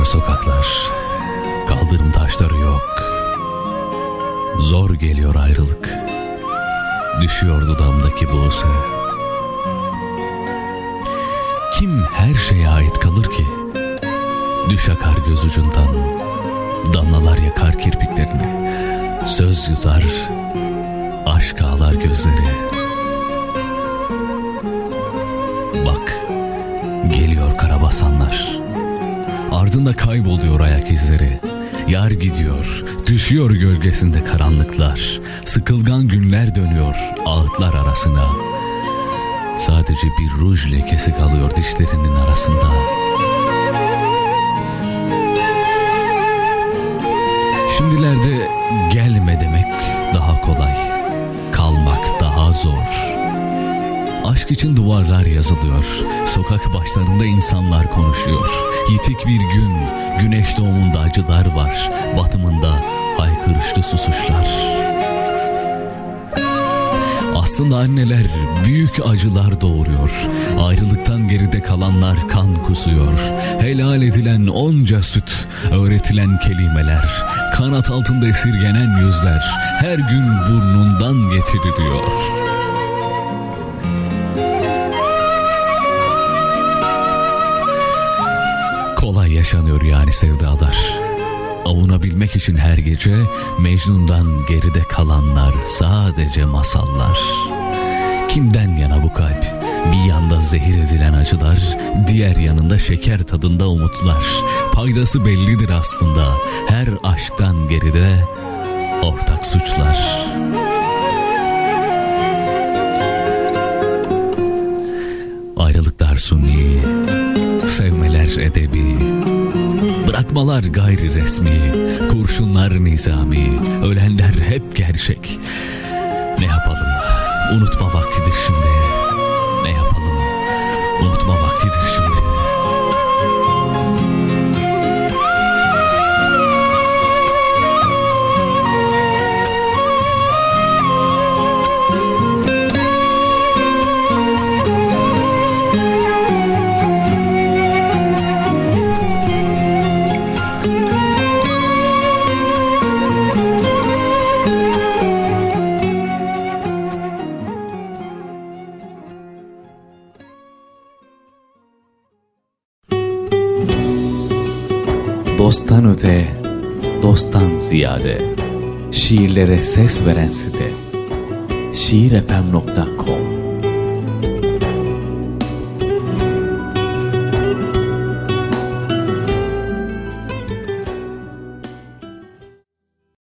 Sarıyor sokaklar, kaldırım taşları yok. Zor geliyor ayrılık. Düşüyor dudamdaki buğse. Kim her şeye ait kalır ki? Düş akar göz ucundan, damlalar yakar kirpiklerini. Söz yutar, aşk ağlar gözleri. Bak, geliyor karabasanlar. Ardında kayboluyor ayak izleri. Yar gidiyor, düşüyor gölgesinde karanlıklar. Sıkılgan günler dönüyor ağıtlar arasına. Sadece bir ruj lekesi kalıyor dişlerinin arasında. Şimdilerde gelme demek daha kolay. Kalmak daha zor. Aşk için duvarlar yazılıyor. Sokak başlarında insanlar konuşuyor. Yitik bir gün, güneş doğumunda acılar var. Batımında haykırışlı susuşlar. Aslında anneler büyük acılar doğuruyor. Ayrılıktan geride kalanlar kan kusuyor. Helal edilen onca süt, öğretilen kelimeler, kanat altında esirgenen yüzler her gün burnundan getiriliyor. Yaşanıyor yani sevdalar. Avunabilmek için her gece Mecnun'dan geride kalanlar sadece masallar. Kimden yana bu kalp? Bir yanda zehir edilen acılar, diğer yanında şeker tadında umutlar. Paydası bellidir aslında. Her aşktan geride ortak suçlar. Ayrılıklar suni, sevmeler edebi, bırakmalar gayri resmi, kurşunlar nizami, ölenler hep gerçek. Ne yapalım? Unutma vaktidir şimdi. Dosttan öte, dosttan ziyade Şiirlere ses veren site şiirefem.com